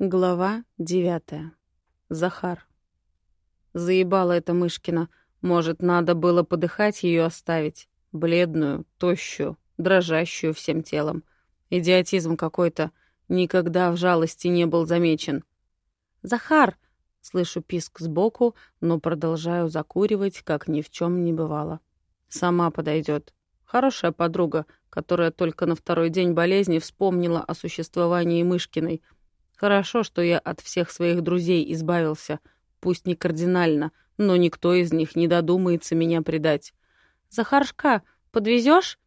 Глава девятая. Захар. Заебала эта Мышкина. Может, надо было подыхать ее оставить? Бледную, тощую, дрожащую всем телом. Идиотизм какой-то. Никогда в жалости не был замечен. «Захар!» — слышу писк сбоку, но продолжаю закуривать, как ни в чем не бывало. Сама подойдет. Хорошая подруга, которая только на второй день болезни вспомнила о существовании Мышкиной. Хорошо, что я от всех своих друзей избавился. Пусть не кардинально, но никто из них не додумается меня предать. «Захаршка, подвезешь?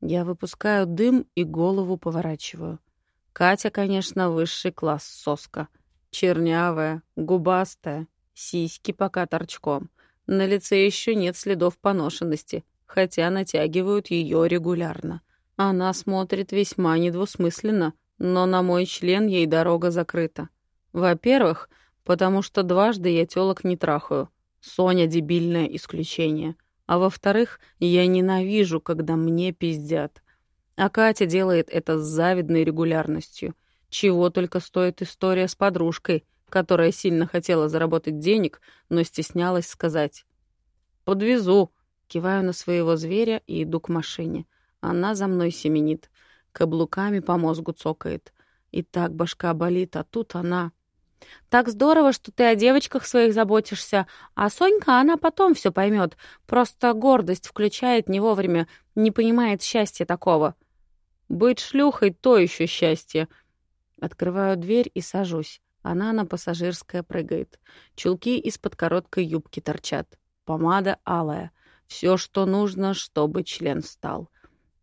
Я выпускаю дым и голову поворачиваю. Катя, конечно, высший класс соска. Чернявая, губастая, сиськи пока торчком. На лице еще нет следов поношенности, хотя натягивают ее регулярно. Она смотрит весьма недвусмысленно, но на мой член ей дорога закрыта. Во-первых, потому что дважды я тёлок не трахаю. Соня — дебильное исключение. А во-вторых, я ненавижу, когда мне пиздят. А Катя делает это с завидной регулярностью. Чего только стоит история с подружкой, которая сильно хотела заработать денег, но стеснялась сказать. «Подвезу», Киваю на своего зверя и иду к машине. Она за мной семенит. Каблуками по мозгу цокает. И так башка болит, а тут она... «Так здорово, что ты о девочках своих заботишься, а Сонька, она потом все поймет. Просто гордость включает не вовремя, не понимает счастья такого». «Быть шлюхой — то еще счастье». Открываю дверь и сажусь. Она на пассажирское прыгает. Чулки из-под короткой юбки торчат. Помада алая. Все, что нужно, чтобы член встал.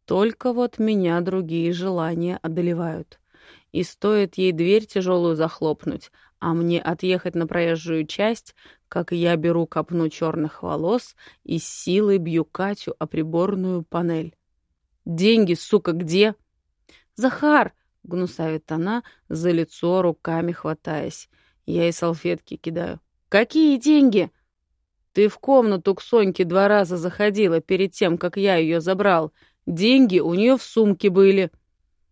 Только вот меня другие желания одолевают. И стоит ей дверь тяжелую захлопнуть, а мне отъехать на проезжую часть, как я беру копну черных волос и силой бью Катю о приборную панель. «Деньги, сука, где?» «Захар!» — гнусавит она, за лицо руками хватаясь. Я и салфетки кидаю. «Какие деньги?» Ты в комнату к Соньке два раза заходила перед тем, как я ее забрал. Деньги у нее в сумке были.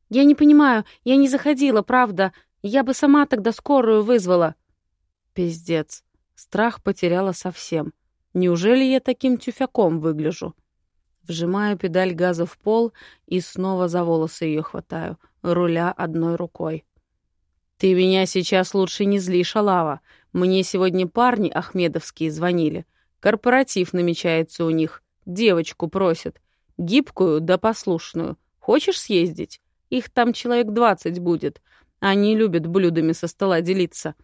Я не понимаю, я не заходила, правда. Я бы сама тогда скорую вызвала. Пиздец. Страх потеряла совсем. Неужели я таким тюфяком выгляжу? Вжимаю педаль газа в пол и снова за волосы ее хватаю, руля одной рукой. «Ты меня сейчас лучше не зли, шалава. Мне сегодня парни ахмедовские звонили. Корпоратив намечается у них. Девочку просят. Гибкую да послушную. Хочешь съездить? Их там человек двадцать будет. Они любят блюдами со стола делиться.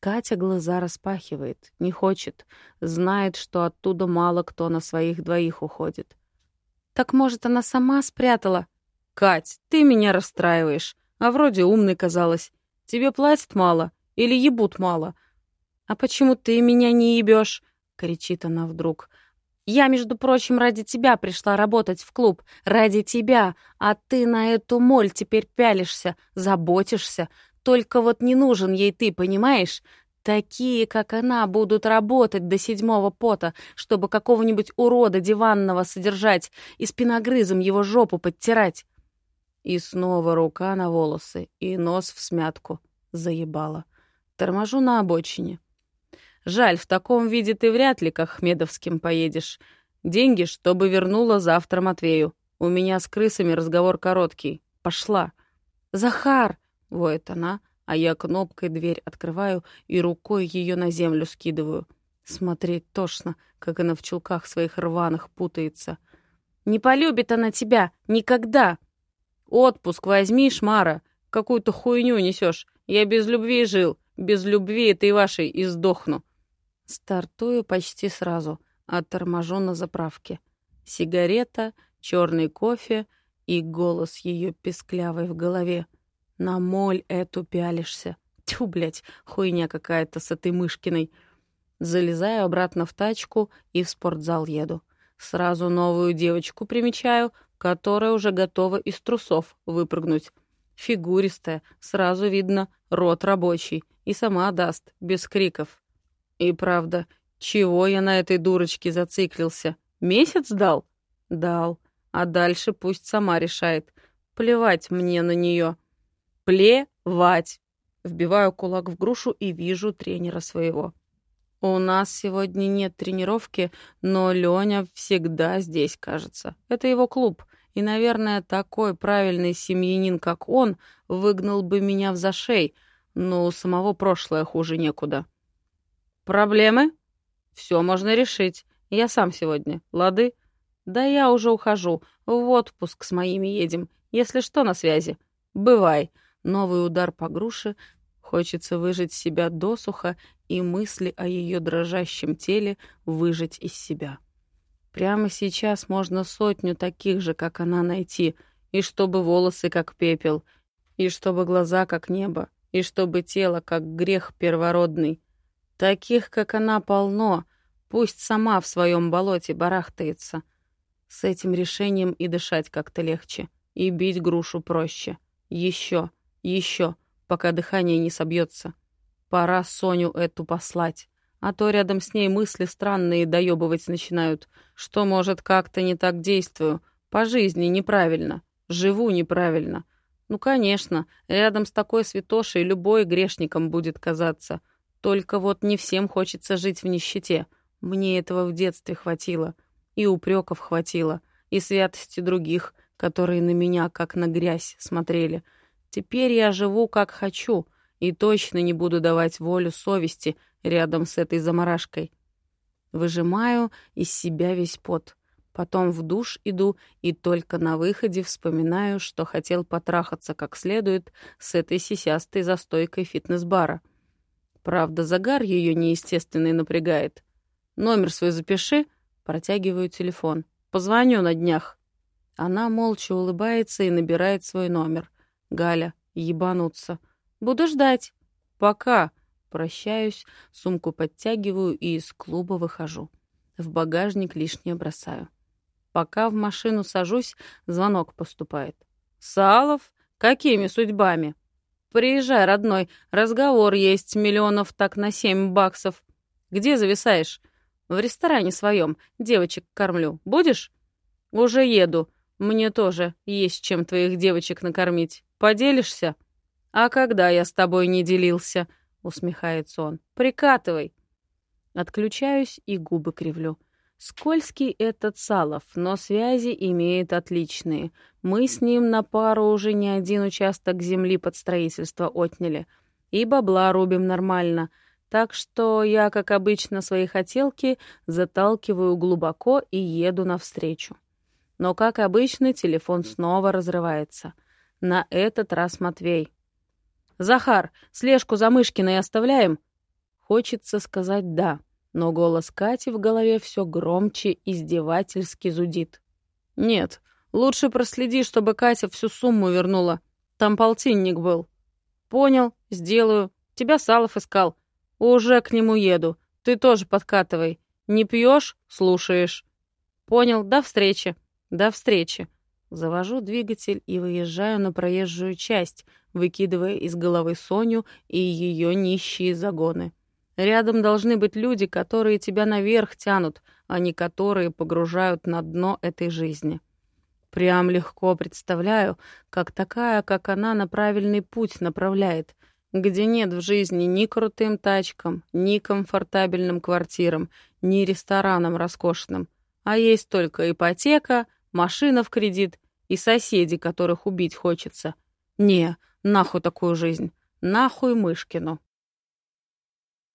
Катя глаза распахивает, не хочет. Знает, что оттуда мало кто на своих двоих уходит. Так, может, она сама спрятала? Кать, ты меня расстраиваешь. А вроде умной казалась. Тебе платят мало или ебут мало? А почему ты меня не ебешь? кричит она вдруг. «Я, между прочим, ради тебя пришла работать в клуб. Ради тебя. А ты на эту моль теперь пялишься, заботишься. Только вот не нужен ей ты, понимаешь? Такие, как она, будут работать до седьмого пота, чтобы какого-нибудь урода диванного содержать и спиногрызом его жопу подтирать. И снова рука на волосы, и нос в смятку. Заебала. Торможу на обочине. Жаль, в таком виде ты вряд ли к Ахмедовским поедешь. Деньги, чтобы вернула завтра Матвею. У меня с крысами разговор короткий. Пошла. «Захар!» — воет она, а я кнопкой дверь открываю и рукой ее на землю скидываю. Смотреть тошно, как она в чулках своих рваных путается. «Не полюбит она тебя! Никогда!» «Отпуск возьми, Шмара! Какую-то хуйню несешь! Я без любви жил! Без любви этой вашей и сдохну!» Стартую почти сразу, а торможу на заправке. Сигарета, черный кофе и голос ее песклявый в голове. На моль эту пялишься. Тьфу, блядь, хуйня какая-то с этой Мышкиной. Залезаю обратно в тачку и в спортзал еду. Сразу новую девочку примечаю, которая уже готова из трусов выпрыгнуть. Фигуристая, сразу видно, рот рабочий, и сама даст, без криков. И правда, чего я на этой дурочке зациклился? Месяц дал? Дал. А дальше пусть сама решает. Плевать мне на нее. Плевать. Вбиваю кулак в грушу и вижу тренера своего. У нас сегодня нет тренировки, но Лёня всегда здесь, кажется. Это его клуб. И, наверное, такой правильный семьянин, как он, выгнал бы меня в зашей, но у самого прошлое хуже некуда. Проблемы? Все можно решить. Я сам сегодня. Лады? Да я уже ухожу. В отпуск с моими едем. Если что, на связи. Бывай. Новый удар по груше. Хочется выжать себя досуха и мысли о ее дрожащем теле выжать из себя. Прямо сейчас можно сотню таких же, как она, найти, и чтобы волосы как пепел, и чтобы глаза как небо, и чтобы тело как грех первородный. Таких, как она, полно, пусть сама в своем болоте барахтается. С этим решением и дышать как-то легче, и бить грушу проще. Еще, еще, пока дыхание не собьется. Пора Соню эту послать. А то рядом с ней мысли странные доебывать начинают, что, может, как-то не так действую. По жизни неправильно. Живу неправильно. Ну, конечно, рядом с такой святошей любой грешником будет казаться. Только вот не всем хочется жить в нищете. Мне этого в детстве хватило. И упреков хватило. И святости других, которые на меня, как на грязь, смотрели. Теперь я живу, как хочу — и точно не буду давать волю совести рядом с этой заморашкой. Выжимаю из себя весь пот. Потом в душ иду и только на выходе вспоминаю, что хотел потрахаться как следует с этой сисястой застойкой фитнес-бара. Правда, загар ее неестественный напрягает. Номер свой запиши, протягиваю телефон. Позвоню на днях. Она молча улыбается и набирает свой номер. Галя, ебануться. Буду ждать. Пока. Прощаюсь, сумку подтягиваю и из клуба выхожу. В багажник лишнее бросаю. Пока в машину сажусь, звонок поступает. «Салов? Какими судьбами?» «Приезжай, родной, разговор есть, миллионов так на семь баксов. Где зависаешь?» «В ресторане своем, девочек кормлю. Будешь?» «Уже еду. Мне тоже есть чем твоих девочек накормить. Поделишься?» «А когда я с тобой не делился?» — усмехается он. «Прикатывай». Отключаюсь и губы кривлю. Скользкий этот Салов, но связи имеет отличные. Мы с ним на пару уже не один участок земли под строительство отняли. И бабла рубим нормально. Так что я, как обычно, свои хотелки заталкиваю глубоко и еду навстречу. Но, как обычно, телефон снова разрывается. На этот раз Матвей. «Захар, слежку за Мышкиной оставляем?» Хочется сказать «да», но голос Кати в голове все громче издевательски зудит. «Нет, лучше проследи, чтобы Катя всю сумму вернула. Там полтинник был». «Понял, сделаю. Тебя Салов искал. Уже к нему еду. Ты тоже подкатывай. Не пьешь — слушаешь». «Понял, до встречи». «До встречи». Завожу двигатель и выезжаю на проезжую часть, выкидывая из головы Соню и ее нищие загоны. Рядом должны быть люди, которые тебя наверх тянут, а не которые погружают на дно этой жизни. Прям легко представляю, как такая, как она, на правильный путь направляет, где нет в жизни ни крутым тачкам, ни комфортабельным квартирам, ни ресторанам роскошным, а есть только ипотека, машина в кредит и соседи, которых убить хочется. Не, нахуй такую жизнь. Нахуй Мышкину.